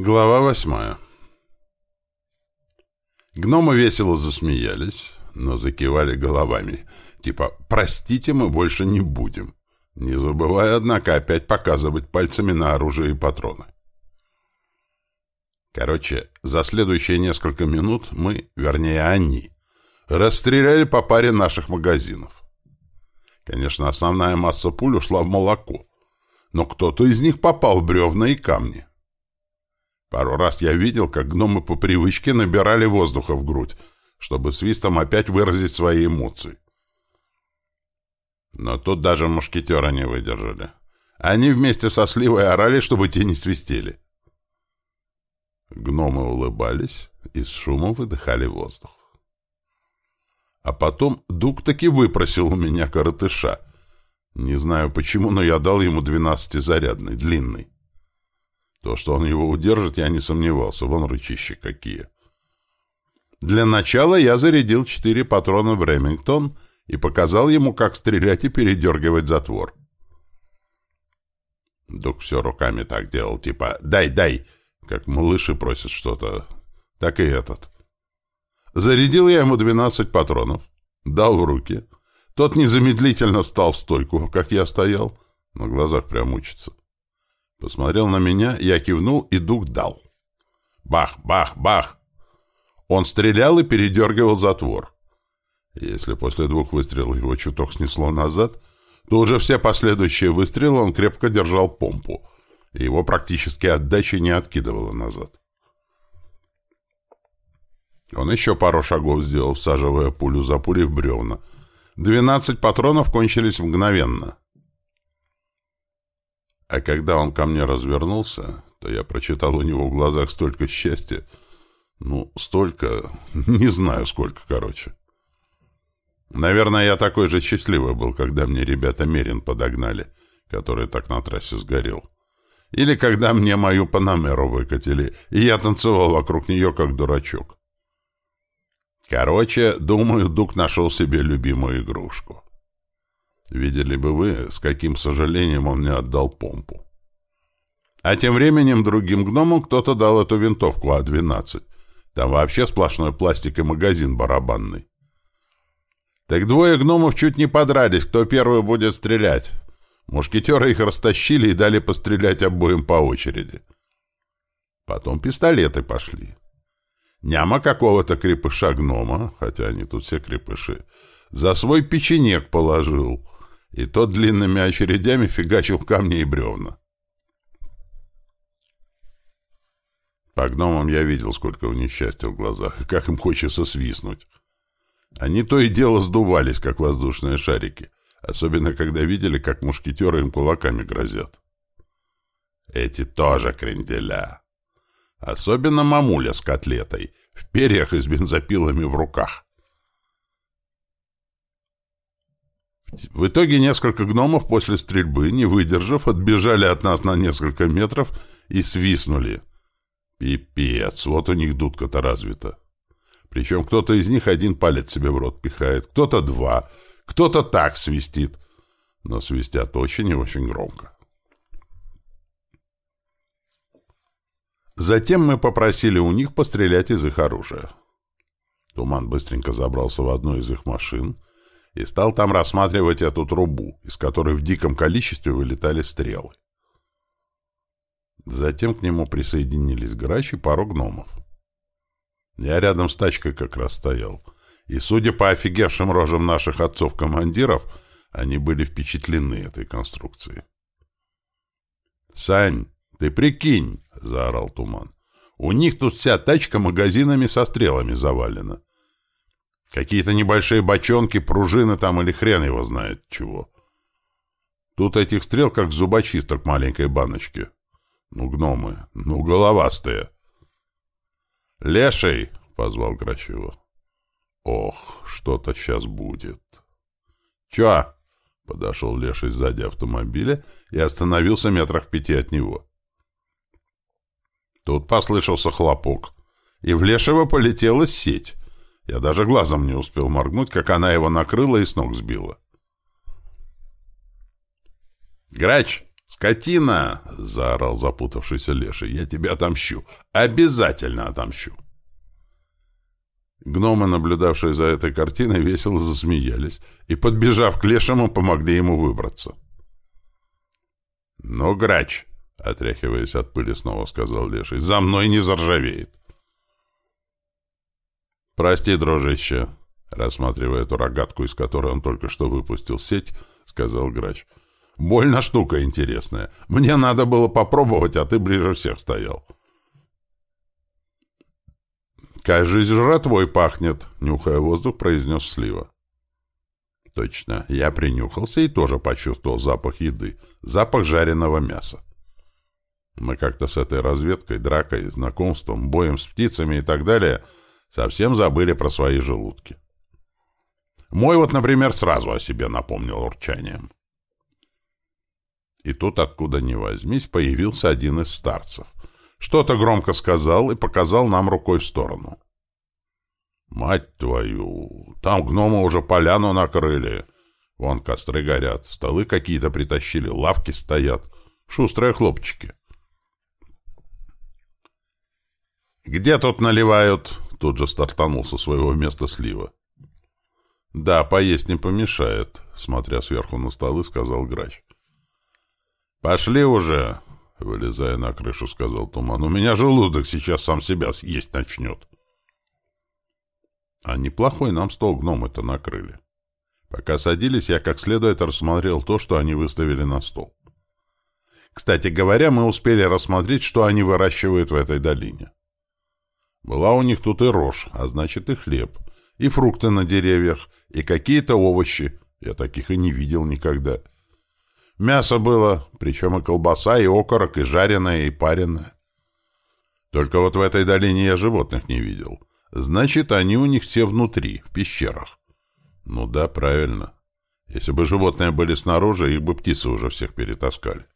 Глава восьмая. Гномы весело засмеялись, но закивали головами. Типа «Простите, мы больше не будем», не забывая, однако, опять показывать пальцами на оружие и патроны. Короче, за следующие несколько минут мы, вернее они, расстреляли по паре наших магазинов. Конечно, основная масса пуль ушла в молоко, но кто-то из них попал в бревна и камни. Пару раз я видел, как гномы по привычке набирали воздуха в грудь, чтобы свистом опять выразить свои эмоции. Но тут даже мушкетера не выдержали. Они вместе со Сливой орали, чтобы те не свистели. Гномы улыбались и с шумом выдыхали воздух. А потом Дуг таки выпросил у меня коротыша. Не знаю почему, но я дал ему двенадцатизарядный, длинный. То, что он его удержит, я не сомневался. Вон рычищи какие. Для начала я зарядил четыре патрона в Ремингтон и показал ему, как стрелять и передергивать затвор. Дук все руками так делал, типа «дай, дай», как малыши просят что-то. Так и этот. Зарядил я ему двенадцать патронов, дал в руки. Тот незамедлительно встал в стойку, как я стоял. На глазах прям учится. Посмотрел на меня, я кивнул, и дух дал. Бах, бах, бах! Он стрелял и передергивал затвор. Если после двух выстрелов его чуток снесло назад, то уже все последующие выстрелы он крепко держал помпу, и его практически отдачи не откидывало назад. Он еще пару шагов сделал, всаживая пулю за пулей в бревна. Двенадцать патронов кончились мгновенно. А когда он ко мне развернулся, то я прочитал у него в глазах столько счастья. Ну, столько... Не знаю, сколько, короче. Наверное, я такой же счастливый был, когда мне ребята Мерин подогнали, который так на трассе сгорел. Или когда мне мою Панамеру выкатили, и я танцевал вокруг нее, как дурачок. Короче, думаю, Дук нашел себе любимую игрушку. Видели бы вы, с каким сожалением он мне отдал помпу. А тем временем другим гномам кто-то дал эту винтовку А-12. Там вообще сплошной пластик и магазин барабанный. Так двое гномов чуть не подрались, кто первый будет стрелять. Мушкетеры их растащили и дали пострелять обоим по очереди. Потом пистолеты пошли. Няма какого-то крепыша-гнома, хотя они тут все крепыши, за свой печенек положил — и тот длинными очередями фигачил камни и бревна. По гномам я видел, сколько у них счастья в глазах, и как им хочется свистнуть. Они то и дело сдувались, как воздушные шарики, особенно когда видели, как мушкетеры им кулаками грозят. Эти тоже кренделя. Особенно мамуля с котлетой, в перьях и с бензопилами в руках. В итоге несколько гномов после стрельбы, не выдержав, отбежали от нас на несколько метров и свистнули. Пипец, вот у них дудка-то развита. Причем кто-то из них один палец себе в рот пихает, кто-то два, кто-то так свистит. Но свистят очень и очень громко. Затем мы попросили у них пострелять из их оружия. Туман быстренько забрался в одну из их машин, и стал там рассматривать эту трубу, из которой в диком количестве вылетали стрелы. Затем к нему присоединились грач и пару гномов. Я рядом с тачкой как раз стоял, и, судя по офигевшим рожам наших отцов-командиров, они были впечатлены этой конструкцией. «Сань, ты прикинь!» — заорал Туман. «У них тут вся тачка магазинами со стрелами завалена. Какие-то небольшие бочонки, пружины там или хрен его знает чего. Тут этих стрел как зубочисток маленькой баночки. Ну, гномы, ну, головастые. «Леший!» — позвал Грачева. «Ох, что-то сейчас будет». «Чё?» — подошел Леший сзади автомобиля и остановился метрах в пяти от него. Тут послышался хлопок, и в Лешего полетела сеть — я даже глазом не успел моргнуть, как она его накрыла и с ног сбила. «Грач!» «Скотина!» — заорал запутавшийся леший. «Я тебя отомщу! Обязательно отомщу!» Гномы, наблюдавшие за этой картиной, весело засмеялись и, подбежав к лешему, помогли ему выбраться. «Ну, грач!» — отряхиваясь от пыли, снова сказал леший. «За мной не заржавеет!» «Прости, дружище!» — рассматривая эту рогатку, из которой он только что выпустил сеть, сказал грач. «Больно штука интересная. Мне надо было попробовать, а ты ближе всех стоял». «Кажись, жратвой пахнет», — нюхая воздух, произнес Слива. Точно, я принюхался и тоже почувствовал запах еды, запах жареного мяса. Мы как-то с этой разведкой, дракой, знакомством, боем с птицами и так далее совсем забыли про свои желудки. Мой вот, например, сразу о себе напомнил урчанием. И тут, откуда ни возьмись, появился один из старцев. Что-то громко сказал и показал нам рукой в сторону. «Мать твою! Там гномы уже поляну накрыли. Вон костры горят, столы какие-то притащили, лавки стоят. Шустрые хлопчики». «Где тут наливают?» — тут же стартанул со своего места слива. «Да, поесть не помешает», — смотря сверху на столы, сказал грач. «Пошли уже!» — вылезая на крышу, сказал Туман. «У меня желудок сейчас сам себя есть начнет». А неплохой нам стол гномы-то накрыли. Пока садились, я как следует рассмотрел то, что они выставили на стол. Кстати говоря, мы успели рассмотреть, что они выращивают в этой долине. Была у них тут и рожь, а значит и хлеб, и фрукты на деревьях, и какие-то овощи. Я таких и не видел никогда. Мясо было, причем и колбаса, и окорок, и жареное, и пареное. Только вот в этой долине я животных не видел. Значит, они у них все внутри, в пещерах. Ну да, правильно. Если бы животные были снаружи, их бы птицы уже всех перетаскали.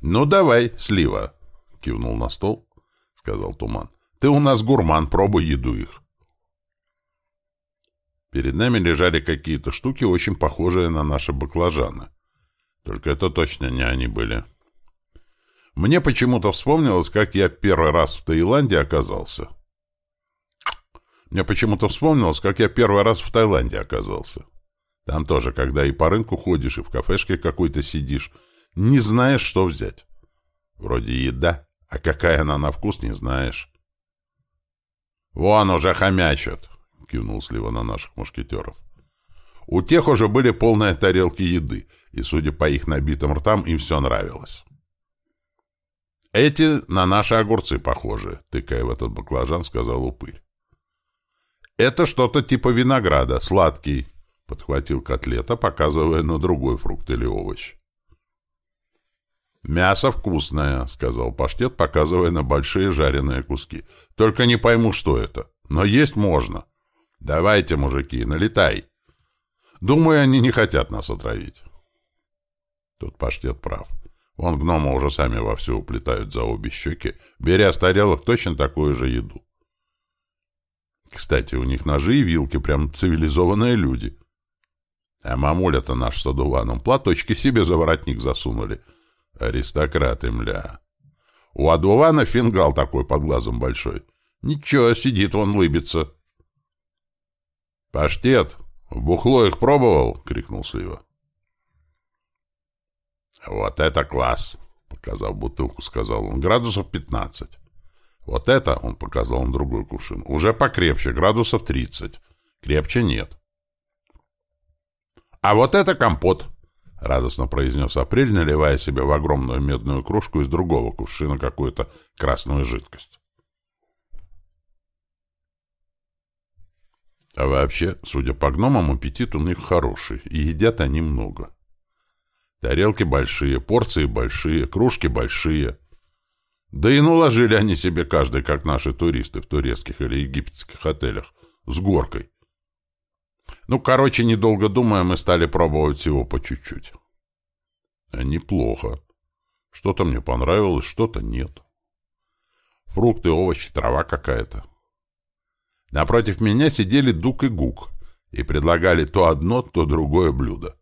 «Ну давай, слива!» — кивнул на стол, — сказал Туман. «Ты у нас гурман, пробуй еду их». Перед нами лежали какие-то штуки, очень похожие на наши баклажаны. Только это точно не они были. Мне почему-то вспомнилось, как я первый раз в Таиланде оказался. Мне почему-то вспомнилось, как я первый раз в Таиланде оказался. Там тоже, когда и по рынку ходишь, и в кафешке какой-то сидишь, не знаешь, что взять. Вроде еда, а какая она на вкус, не знаешь. «Вон уже хомячат!» — кивнул Слива на наших мушкетеров. У тех уже были полные тарелки еды, и, судя по их набитым ртам, им все нравилось. «Эти на наши огурцы похожи», — тыкая в этот баклажан, сказал упырь. «Это что-то типа винограда, сладкий», — подхватил котлета, показывая на другой фрукт или овощ. «Мясо вкусное», — сказал паштет, показывая на большие жареные куски. «Только не пойму, что это. Но есть можно». «Давайте, мужики, налетай!» «Думаю, они не хотят нас отравить». Тут паштет прав. Вон гномы уже сами вовсю уплетают за обе щеки, беря с тарелок точно такую же еду. Кстати, у них ножи и вилки, прям цивилизованные люди. А мамуля-то наш с одуваном платочки себе за воротник засунули. Аристократы, мля. У одувана фингал такой под глазом большой. Ничего, сидит он, лыбится. «Паштет! Бухло их пробовал?» — крикнул Слива. «Вот это класс!» — показав бутылку, сказал он. «Градусов пятнадцать. Вот это, — он показал на другой кувшин, — уже покрепче, градусов тридцать. Крепче нет». «А вот это компот!» — радостно произнес Апрель, наливая себе в огромную медную кружку из другого кувшина какую-то красную жидкость. А вообще, судя по гномам, аппетит у них хороший, и едят они много. Тарелки большие, порции большие, кружки большие. Да и наложили они себе каждый, как наши туристы в турецких или египетских отелях, с горкой. Ну, короче, недолго думая, мы стали пробовать всего по чуть-чуть. А неплохо. Что-то мне понравилось, что-то нет. Фрукты, овощи, трава какая-то. Напротив меня сидели Дук и Гук и предлагали то одно, то другое блюдо.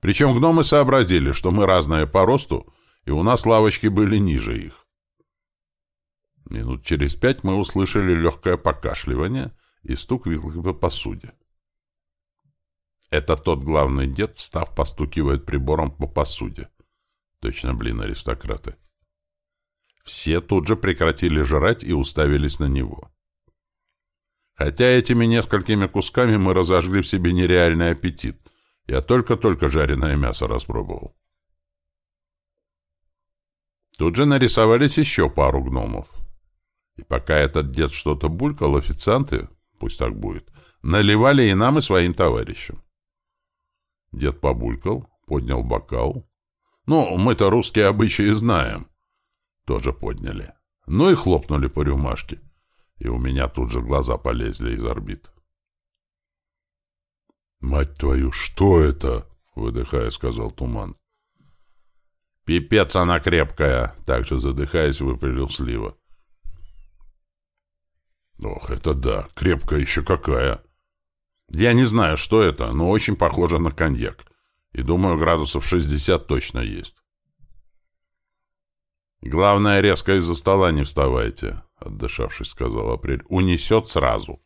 Причем гномы сообразили, что мы разные по росту, и у нас лавочки были ниже их. Минут через пять мы услышали легкое покашливание и стук вилки по посуде. Это тот главный дед, встав, постукивает прибором по посуде. Точно, блин, аристократы. Все тут же прекратили жрать и уставились на него. Хотя этими несколькими кусками мы разожгли в себе нереальный аппетит. Я только-только жареное мясо распробовал. Тут же нарисовались еще пару гномов. И пока этот дед что-то булькал, официанты, пусть так будет, наливали и нам, и своим товарищам. Дед побулькал, поднял бокал. Ну, мы-то русские обычаи знаем. Тоже подняли. Ну и хлопнули по рюмашке. И у меня тут же глаза полезли из орбит. «Мать твою, что это?» — выдыхая, сказал Туман. «Пипец она крепкая!» — также задыхаясь, выпалил Слива. «Ох, это да, крепкая еще какая!» «Я не знаю, что это, но очень похоже на коньяк. И думаю, градусов 60 точно есть». «Главное, резко из-за стола не вставайте», — отдышавшись, сказал Апрель. «Унесет сразу».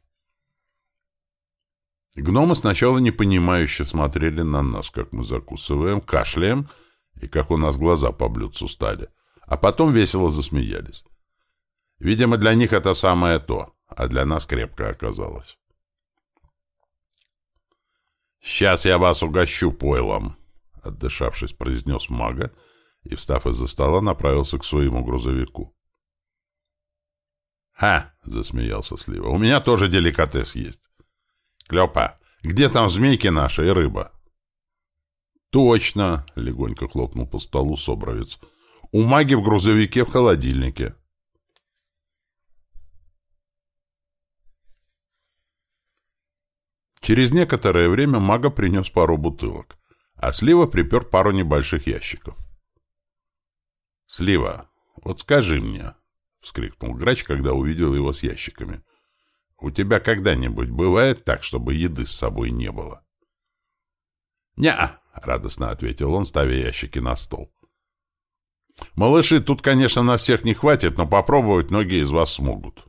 Гномы сначала непонимающе смотрели на нас, как мы закусываем, кашляем, и как у нас глаза по блюдцу стали, а потом весело засмеялись. Видимо, для них это самое то, а для нас крепко оказалось. «Сейчас я вас угощу пойлом», — отдышавшись, произнес мага, — и, встав из-за стола, направился к своему грузовику. «Ха!» — засмеялся Слива. «У меня тоже деликатес есть. Клёпа, где там змейки наши и рыба?» «Точно!» — легонько хлопнул по столу Собровец. «У маги в грузовике в холодильнике». Через некоторое время мага принес пару бутылок, а Слива припер пару небольших ящиков. «Слива, вот скажи мне», — вскрикнул грач, когда увидел его с ящиками, «у тебя когда-нибудь бывает так, чтобы еды с собой не было?» «Не-а», радостно ответил он, ставя ящики на стол. «Малыши, тут, конечно, на всех не хватит, но попробовать многие из вас смогут».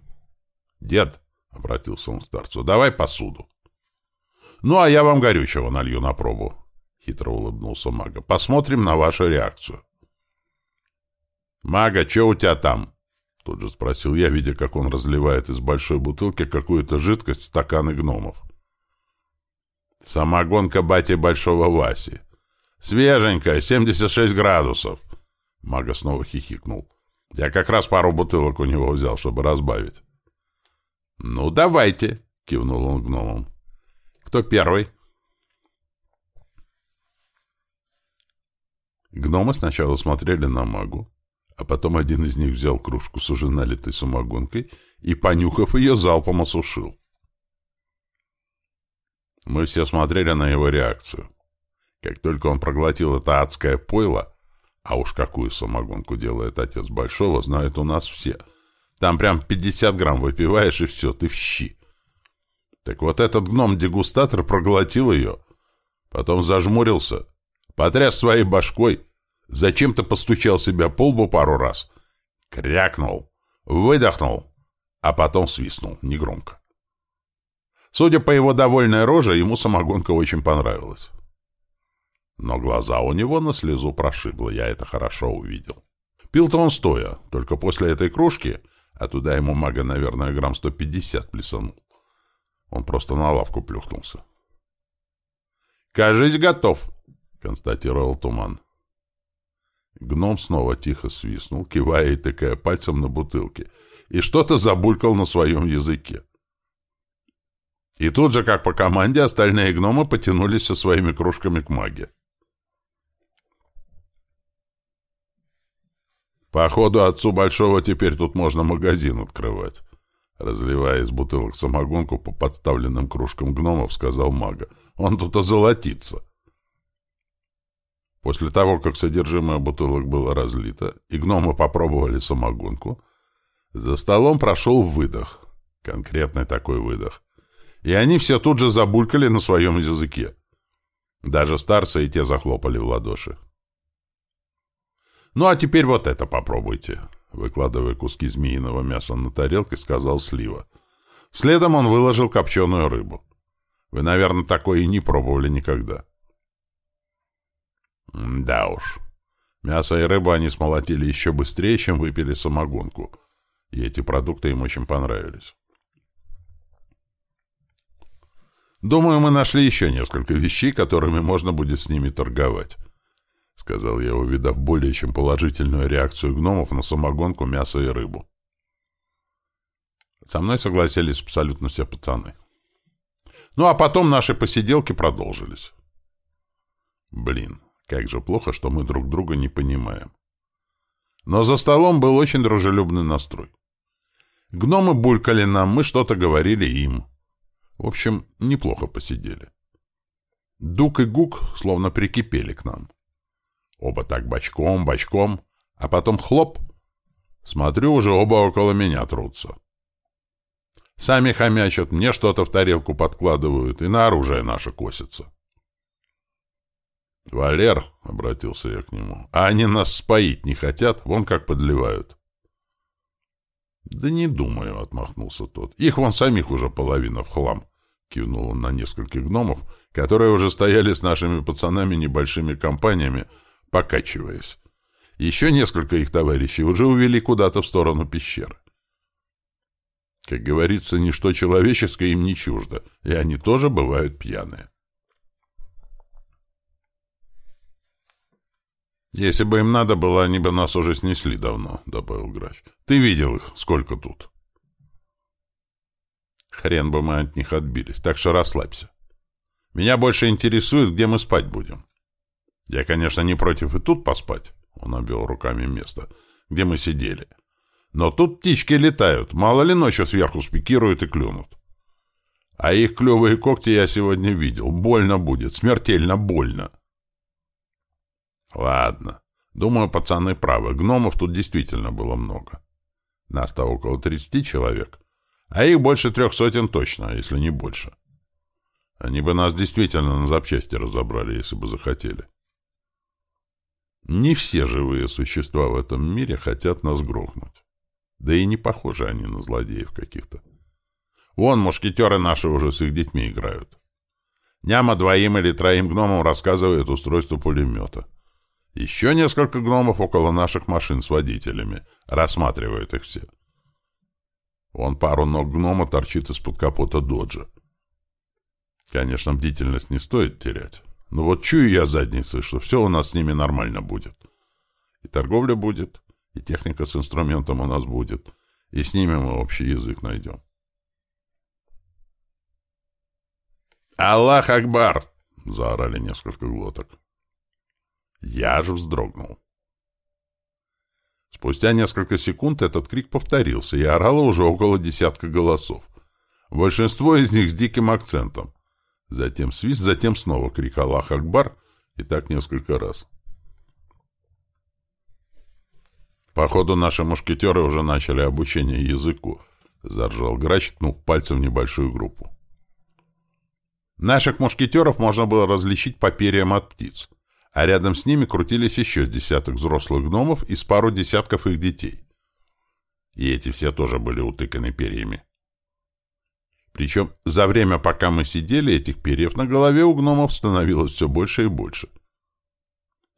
«Дед», — обратился он к старцу, — «давай посуду». «Ну, а я вам горючего налью на пробу», — хитро улыбнулся мага. «Посмотрим на вашу реакцию». «Мага, что у тебя там?» Тут же спросил я, видя, как он разливает из большой бутылки какую-то жидкость в стаканы гномов. «Самогонка бати Большого Васи. Свеженькая, 76 градусов!» Мага снова хихикнул. «Я как раз пару бутылок у него взял, чтобы разбавить». «Ну, давайте!» — кивнул он гномом. «Кто первый?» Гномы сначала смотрели на магу, а потом один из них взял кружку с уже налитой самогонкой и, понюхав ее, залпом осушил. Мы все смотрели на его реакцию. Как только он проглотил это адское пойло, а уж какую самогонку делает отец Большого, знают у нас все. Там прям 50 грамм выпиваешь, и все, ты в щи. Так вот этот гном-дегустатор проглотил ее, потом зажмурился, потряс своей башкой Зачем-то постучал себя по лбу пару раз. Крякнул. Выдохнул. А потом свистнул. Негромко. Судя по его довольной роже, ему самогонка очень понравилась. Но глаза у него на слезу прошибло, я это хорошо увидел. Пил-то он стоя, только после этой кружки, а туда ему мага, наверное, грамм 150 плесанул. Он просто на лавку плюхнулся. «Кажись, готов», — констатировал Туман. Гном снова тихо свистнул, кивая и тыкая пальцем на бутылке, и что-то забулькал на своем языке. И тут же, как по команде, остальные гномы потянулись со своими кружками к маге. «Походу, отцу Большого теперь тут можно магазин открывать», разливая из бутылок самогонку по подставленным кружкам гномов, сказал мага. «Он тут озолотится». После того, как содержимое бутылок было разлито, и гномы попробовали самогонку, за столом прошел выдох. Конкретный такой выдох. И они все тут же забулькали на своем языке. Даже старцы и те захлопали в ладоши. «Ну, а теперь вот это попробуйте», — выкладывая куски змеиного мяса на тарелке, сказал Слива. Следом он выложил копченую рыбу. «Вы, наверное, такое и не пробовали никогда». «Да уж. Мясо и рыбу они смолотили еще быстрее, чем выпили самогонку, и эти продукты им очень понравились». «Думаю, мы нашли еще несколько вещей, которыми можно будет с ними торговать», — сказал я, увидав более чем положительную реакцию гномов на самогонку, мясо и рыбу. Со мной согласились абсолютно все пацаны. Ну, а потом наши посиделки продолжились. Блин, как же плохо, что мы друг друга не понимаем. Но за столом был очень дружелюбный настрой. Гномы булькали нам, мы что-то говорили им. В общем, неплохо посидели. Дук и Гук словно прикипели к нам. Оба так бочком, бочком, а потом хлоп. Смотрю, уже оба около меня трутся. Сами хомячат, мне что-то в тарелку подкладывают, и на оружие наше косится. «Валер», — обратился я к нему, — «а они нас споить не хотят, вон как подливают». «Да не думаю», — отмахнулся тот. «Их вон самих уже половина в хлам», — кивнул он на нескольких гномов, которые уже стояли с нашими пацанами небольшими компаниями, покачиваясь. Еще несколько их товарищей уже увели куда-то в сторону пещеры. Как говорится, ничто человеческое им не чуждо, и они тоже бывают пьяные. «Если бы им надо было, они бы нас уже снесли давно», — добавил Грач. «Ты видел их, сколько тут?» «Хрен бы мы от них отбились, так что расслабься. Меня больше интересует, где мы спать будем. Я, конечно, не против и тут поспать», — он обвел руками место, — «где мы сидели. Но тут птички летают, мало ли ночью сверху спикируют и клюнут. А их клевые когти я сегодня видел. Больно будет, смертельно больно». Ладно. Думаю, пацаны правы. Гномов тут действительно было много. Нас-то около тридцати человек. А их больше трех сотен точно, если не больше. Они бы нас действительно на запчасти разобрали, если бы захотели. Не все живые существа в этом мире хотят нас грохнуть. Да и не похожи они на злодеев каких-то. Вон, мушкетеры наши уже с их детьми играют. Няма двоим или троим гномам рассказывает устройство пулемета. Еще несколько гномов около наших машин с водителями. Рассматривают их все. Вон пару ног гнома торчит из-под капота доджа. Конечно, бдительность не стоит терять. Но вот чую я задницы, что все у нас с ними нормально будет. И торговля будет, и техника с инструментом у нас будет, и с ними мы общий язык найдем. «Аллах Акбар!» — заорали несколько глоток. Я аж вздрогнул. Спустя несколько секунд этот крик повторился, и орало уже около десятка голосов. Большинство из них с диким акцентом. Затем свист, затем снова крик «Аллах Акбар!» и так несколько раз. Походу, наши мушкетеры уже начали обучение языку, — заржал грач, ткнув пальцем в небольшую группу. Наших мушкетеров можно было различить по перьям от птиц — а рядом с ними крутились еще десяток взрослых гномов и с пару десятков их детей. И эти все тоже были утыканы перьями. Причем за время, пока мы сидели, этих перьев на голове у гномов становилось все больше и больше.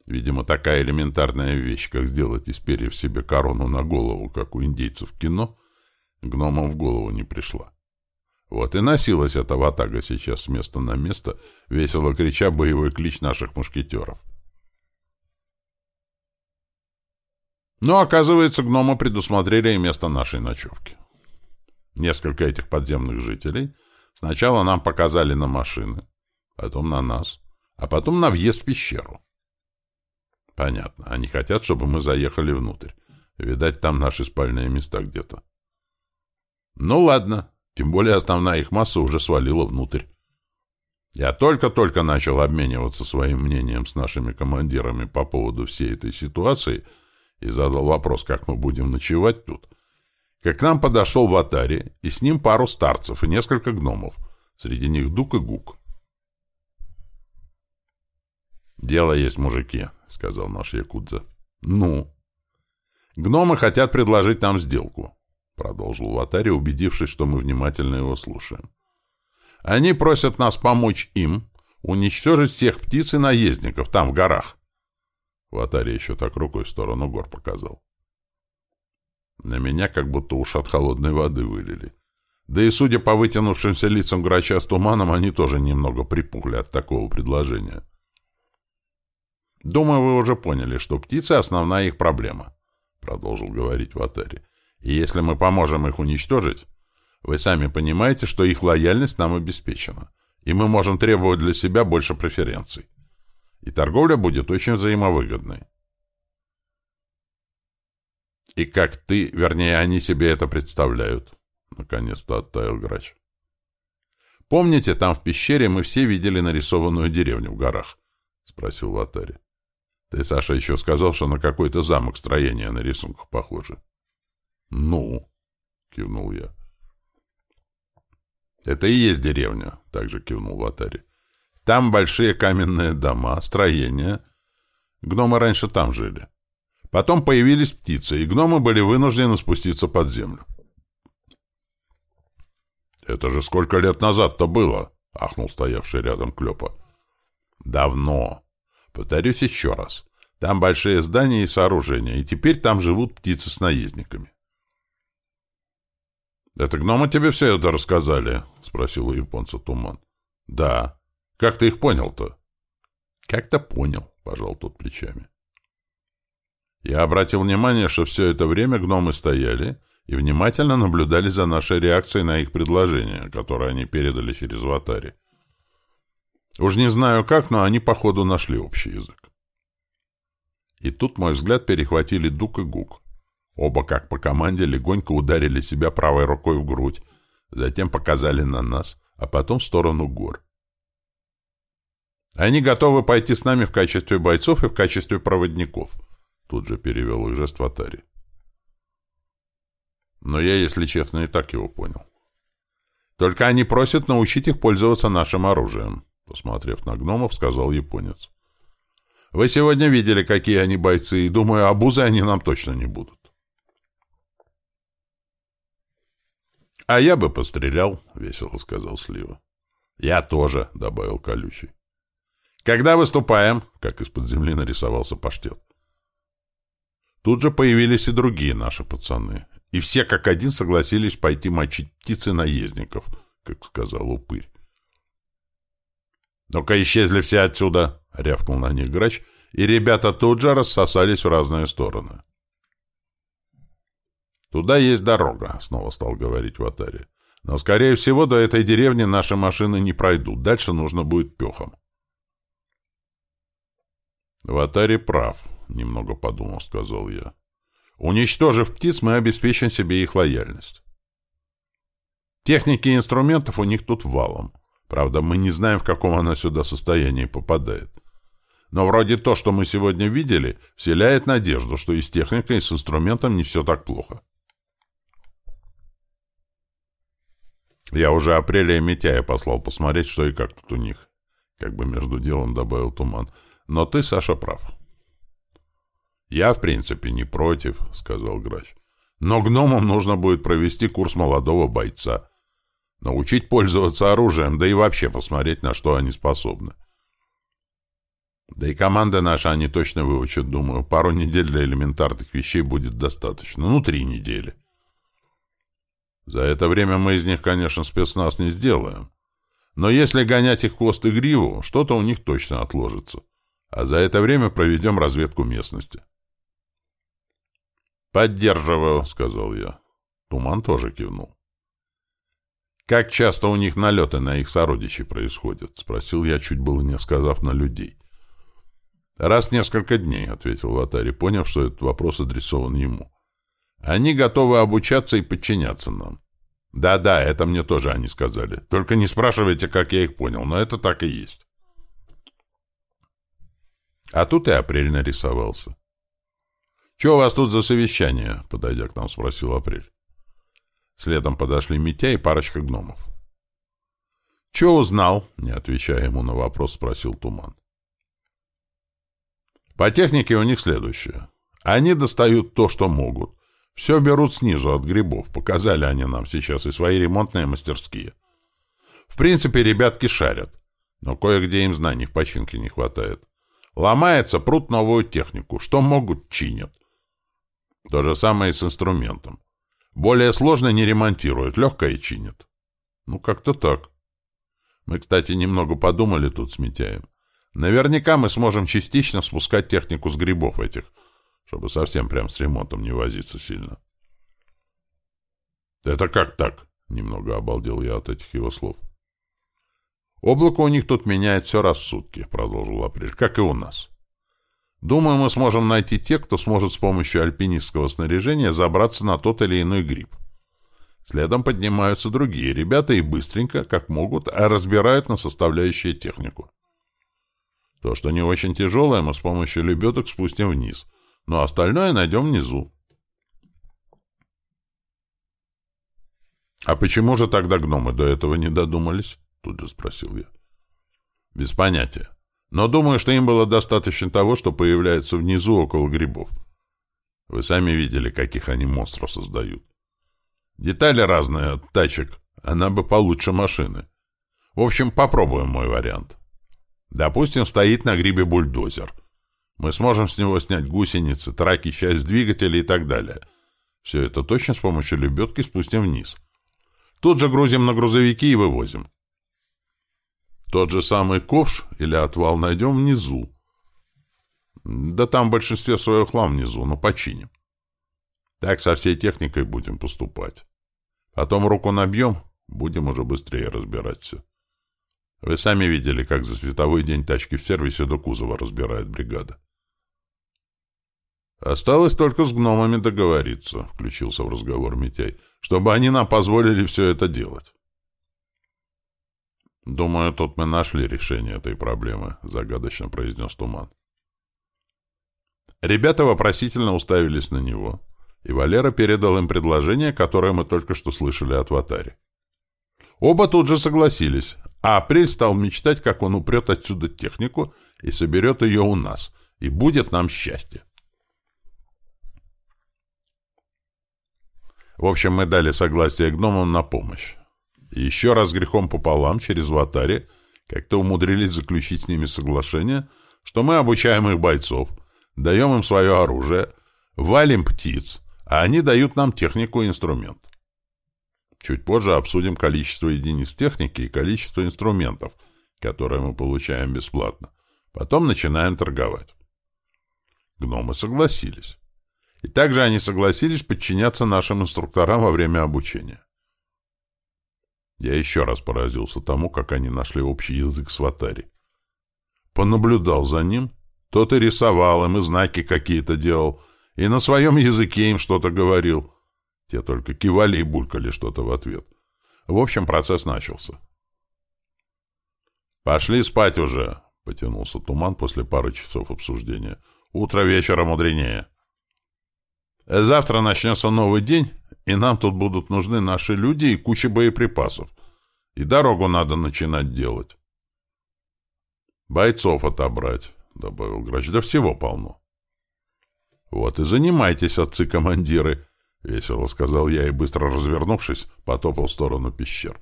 Видимо, такая элементарная вещь, как сделать из перьев себе корону на голову, как у индейцев в кино, гномам в голову не пришла. Вот и носилась эта ватага сейчас с места на место, весело крича боевой клич наших мушкетеров. Но, оказывается, гномы предусмотрели и место нашей ночевки. Несколько этих подземных жителей сначала нам показали на машины, потом на нас, а потом на въезд в пещеру. Понятно, они хотят, чтобы мы заехали внутрь. Видать, там наши спальные места где-то. Ну ладно, тем более основная их масса уже свалила внутрь. Я только-только начал обмениваться своим мнением с нашими командирами по поводу всей этой ситуации и задал вопрос, как мы будем ночевать тут, как к нам подошел Ватари, и с ним пару старцев и несколько гномов, среди них Дук и Гук. «Дело есть, мужики», — сказал наш Якудза. «Ну?» «Гномы хотят предложить нам сделку», — продолжил Ватари, убедившись, что мы внимательно его слушаем. «Они просят нас помочь им уничтожить всех птиц и наездников там, в горах». Ватари еще так рукой в сторону гор показал. На меня как будто уж от холодной воды вылили. Да и, судя по вытянувшимся лицам грача с туманом, они тоже немного припухли от такого предложения. «Думаю, вы уже поняли, что птицы — основная их проблема», — продолжил говорить Ватари. «И если мы поможем их уничтожить, вы сами понимаете, что их лояльность нам обеспечена, и мы можем требовать для себя больше преференций. И торговля будет очень взаимовыгодной». «И как ты, вернее, они себе это представляют?» — наконец-то оттаял грач. «Помните, там в пещере мы все видели нарисованную деревню в горах?» — спросил Ватари. Ты, Саша, еще сказал, что на какой-то замок строение на рисунках похоже. — Ну, — кивнул я. — Это и есть деревня, — также кивнул Ватари. — Там большие каменные дома, строения. Гномы раньше там жили. Потом появились птицы, и гномы были вынуждены спуститься под землю. — Это же сколько лет назад-то было? — ахнул стоявший рядом Клёпа. — Давно. Повторюсь еще раз. Там большие здания и сооружения, и теперь там живут птицы с наездниками. «Это гномы тебе все это рассказали?» — спросил у японца Туман. «Да. Как ты их понял-то?» «Как-то понял», — пожал тот плечами. Я обратил внимание, что все это время гномы стояли и внимательно наблюдали за нашей реакцией на их предложение, которое они передали через Ватари. Уж не знаю как, но они, походу, нашли общий язык. И тут мой взгляд перехватили Дук и Гук. Оба, как по команде, легонько ударили себя правой рукой в грудь, затем показали на нас, а потом в сторону гор. «Они готовы пойти с нами в качестве бойцов и в качестве проводников», тут же перевел их жест в Атаре. Но я, если честно, и так его понял. Только они просят научить их пользоваться нашим оружием. Посмотрев на гномов, сказал японец. «Вы сегодня видели, какие они бойцы, и, думаю, обузы они нам точно не будут». «А я бы пострелял», — весело сказал Слива. «Я тоже», — добавил Колючий. «Когда выступаем?» — как из-под земли нарисовался паштет. Тут же появились и другие наши пацаны. И все как один согласились пойти мочить птицы наездников, как сказал упырь. «Ну-ка, исчезли все отсюда!» — рявкнул на них грач, и ребята тут же рассосались в разные стороны. «Туда есть дорога», — снова стал говорить Ватари. «Но, скорее всего, до этой деревни наши машины не пройдут. Дальше нужно будет пехом». «Ватари прав», — немного подумав, сказал я. «Уничтожив птиц, мы обеспечим себе их лояльность. Техники и инструментов у них тут валом. Правда, мы не знаем, в каком она сюда состоянии попадает. Но вроде то, что мы сегодня видели, вселяет надежду, что и с техникой, и с инструментом не все так плохо. Я уже Апреля и Митяя послал посмотреть, что и как тут у них. Как бы между делом добавил Туман. Но ты, Саша, прав. Я, в принципе, не против, сказал Грач. Но гномам нужно будет провести курс молодого бойца. Научить пользоваться оружием, да и вообще посмотреть, на что они способны. Да и команда наша они точно выучат, думаю. Пару недель для элементарных вещей будет достаточно. Ну, три недели. За это время мы из них, конечно, спецназ не сделаем. Но если гонять их хвост и гриву, что-то у них точно отложится. А за это время проведем разведку местности. «Поддерживаю», — сказал я. Туман тоже кивнул. «Как часто у них налеты на их сородичей происходят?» — спросил я, чуть было не сказав на людей. «Раз несколько дней», — ответил Ватари, поняв, что этот вопрос адресован ему. «Они готовы обучаться и подчиняться нам». «Да-да, это мне тоже они сказали. Только не спрашивайте, как я их понял, но это так и есть». А тут и Апрель нарисовался. «Че у вас тут за совещание?» — подойдя к нам, спросил Апрель. Следом подошли Митя и парочка гномов. «Че узнал?» — не отвечая ему на вопрос, спросил Туман. По технике у них следующее. Они достают то, что могут. Все берут снизу от грибов. Показали они нам сейчас и свои ремонтные мастерские. В принципе, ребятки шарят. Но кое-где им знаний в починке не хватает. Ломается, прут новую технику. Что могут, чинят. То же самое и с инструментом. Более сложно не ремонтируют, легкое чинят. Ну, как-то так. Мы, кстати, немного подумали тут с Митяем. Наверняка мы сможем частично спускать технику с грибов этих, чтобы совсем прям с ремонтом не возиться сильно. «Это как так?» — немного обалдел я от этих его слов. «Облако у них тут меняет все раз в сутки», — продолжил Апрель, — «как и у нас. Думаю, мы сможем найти тех, кто сможет с помощью альпинистского снаряжения забраться на тот или иной гриб. Следом поднимаются другие ребята и быстренько, как могут, разбирают на составляющие технику. То, что не очень тяжелое, мы с помощью лебедок спустим вниз, но остальное найдем внизу. «А почему же тогда гномы до этого не додумались?» — тут же спросил я. «Без понятия. Но думаю, что им было достаточно того, что появляется внизу около грибов. Вы сами видели, каких они монстров создают. Детали разные от тачек, она бы получше машины. В общем, попробуем мой вариант. Допустим, стоит на грибе бульдозер. Мы сможем с него снять гусеницы, траки, часть двигателя и так далее. Все это точно с помощью лебедки спустим вниз. Тут же грузим на грузовики и вывозим. Тот же самый ковш или отвал найдем внизу. Да там в большинстве своего хлам внизу, но починим. Так со всей техникой будем поступать. Потом руку набьем, будем уже быстрее разбирать все. Вы сами видели, как за световой день тачки в сервисе до кузова разбирает бригада. «Осталось только с гномами договориться», — включился в разговор Митяй, «чтобы они нам позволили все это делать». «Думаю, тут мы нашли решение этой проблемы», — загадочно произнес Туман. Ребята вопросительно уставились на него и Валера передал им предложение, которое мы только что слышали от Ватари. Оба тут же согласились, а Апрель стал мечтать, как он упрет отсюда технику и соберет ее у нас, и будет нам счастье. В общем, мы дали согласие гномам на помощь. И еще раз грехом пополам через Ватари как-то умудрились заключить с ними соглашение, что мы обучаем их бойцов, даем им свое оружие, валим птиц, а они дают нам технику и инструмент. Чуть позже обсудим количество единиц техники и количество инструментов, которые мы получаем бесплатно. Потом начинаем торговать. Гномы согласились. И также они согласились подчиняться нашим инструкторам во время обучения. Я еще раз поразился тому, как они нашли общий язык с Ватари. Понаблюдал за ним. Тот и рисовал им, и знаки какие-то делал — и на своем языке им что-то говорил. Те только кивали и булькали что-то в ответ. В общем, процесс начался. «Пошли спать уже», — потянулся туман после пары часов обсуждения. «Утро вечера мудренее. Завтра начнется новый день, и нам тут будут нужны наши люди и куча боеприпасов. И дорогу надо начинать делать». «Бойцов отобрать», — добавил грач. «Да всего полно». «Вот и занимайтесь, отцы-командиры», — весело сказал я и, быстро развернувшись, потопал в сторону пещер.